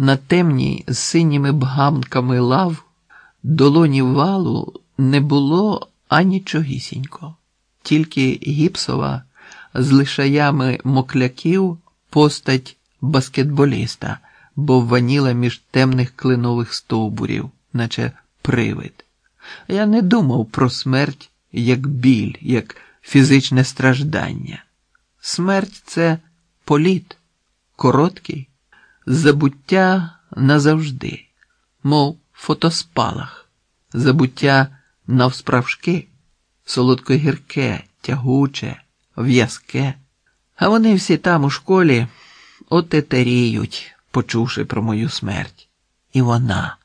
На темній з синіми бгамками лав долоні валу не було анічогісінько, тільки гіпсова з лишаями мокляків постать баскетболіста, бо ваніла між темних клинових стовбурів, наче привид. Я не думав про смерть як біль, як фізичне страждання. Смерть це політ, короткий, забуття назавжди, мов фотоспалах, забуття навсправжки, солодкогірке, тягуче, в'язке. А вони всі там у школі отетеріють, почувши про мою смерть. І вона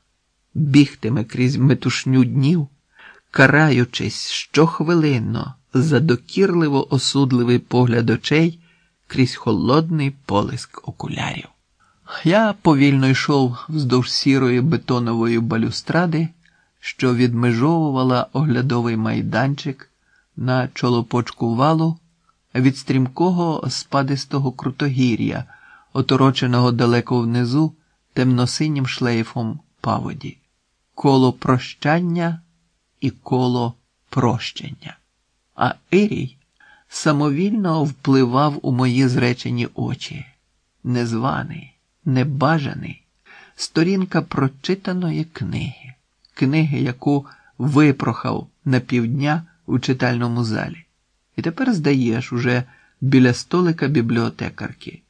бігтиме крізь метушню днів, караючись щохвилинно за докірливо осудливий погляд очей крізь холодний полиск окулярів. Я повільно йшов вздовж сірої бетонової балюстради, що відмежовувала оглядовий майданчик на чолопочку валу від стрімкого спадистого крутогір'я, отороченого далеко внизу темносинім шлейфом паводі, коло прощання і коло прощення. А Ірій самовільно впливав у мої зречені очі, незваний, небажаний, сторінка прочитаної книги, книги, яку випрохав на півдня у читальному залі. І тепер здаєш уже біля столика бібліотекарки,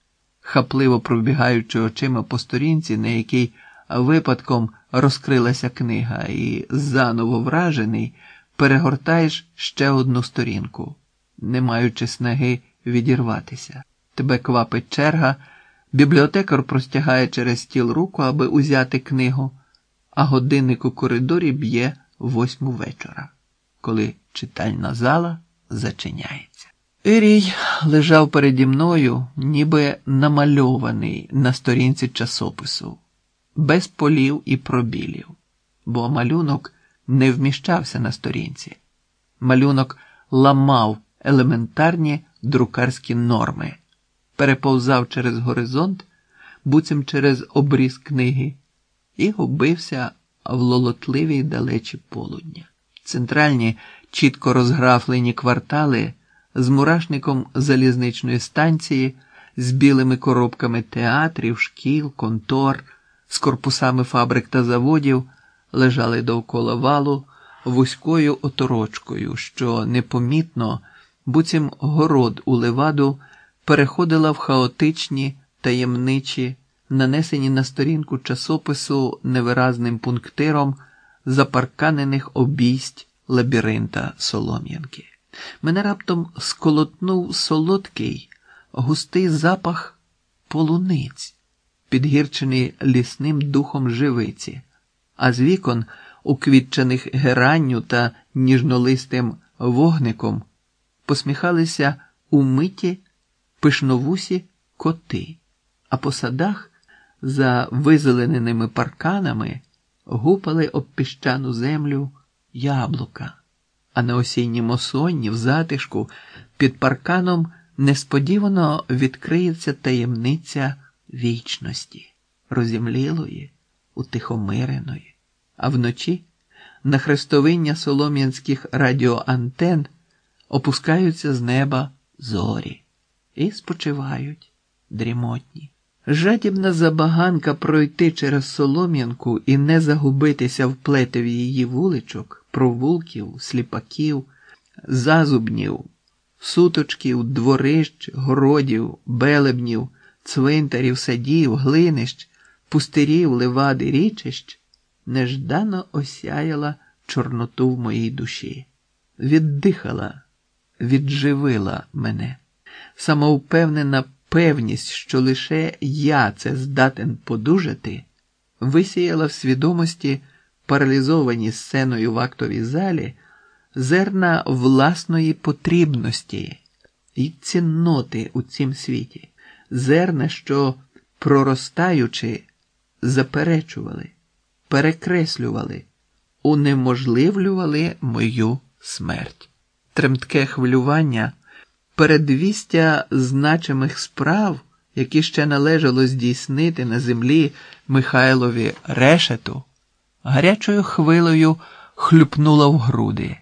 хапливо пробігаючи очима по сторінці, на якій випадком розкрилася книга, і заново вражений, перегортаєш ще одну сторінку, не маючи снаги відірватися. Тебе квапить черга, бібліотекар простягає через стіл руку, аби узяти книгу, а годинник у коридорі б'є восьму вечора, коли читальна зала зачиняється. Ірій лежав переді мною, ніби намальований на сторінці часопису, без полів і пробілів, бо малюнок не вміщався на сторінці. Малюнок ламав елементарні друкарські норми, переповзав через горизонт, буцім через обріз книги, і губився в лолотливій далечі полудня. Центральні чітко розграфлені квартали з мурашником залізничної станції, з білими коробками театрів, шкіл, контор, з корпусами фабрик та заводів лежали довкола валу вузькою оторочкою, що непомітно, буцім город у леваду переходила в хаотичні таємничі, нанесені на сторінку часопису невиразним пунктиром запарканених обійсть лабіринта Солом'янки. Мене раптом сколотнув солодкий, густий запах полуниць, підгірчений лісним духом живиці, а з вікон, уквітчених геранню та ніжнолистим вогником, посміхалися умиті пишновусі коти, а по садах за визелененими парканами гупали об піщану землю яблука, а на осіннім осонні в затишку під парканом несподівано відкриється таємниця вічності, розімлілої, утихомиреної, а вночі на хрестовиння солом'янських радіоантен опускаються з неба зорі і спочивають дрімотні. Жадібна забаганка пройти через Солом'янку і не загубитися в плетеві її вуличок, провулків, сліпаків, зазубнів, суточків, дворищ, городів, белебнів, цвинтарів, садів, глинищ, пустирів, левади, річищ, неждано осяяла чорноту в моїй душі, віддихала, відживила мене, самовпевнена певність, що лише я це здатен подужати, висіяла в свідомості, паралізовані сценою в актовій залі, зерна власної потрібності і цінноти у цім світі, зерна, що, проростаючи, заперечували, перекреслювали, унеможливлювали мою смерть. Тремтке хвилювання передвістя значимих справ, які ще належало здійснити на землі Михайлові решету, гарячою хвилею хлюпнула в груди.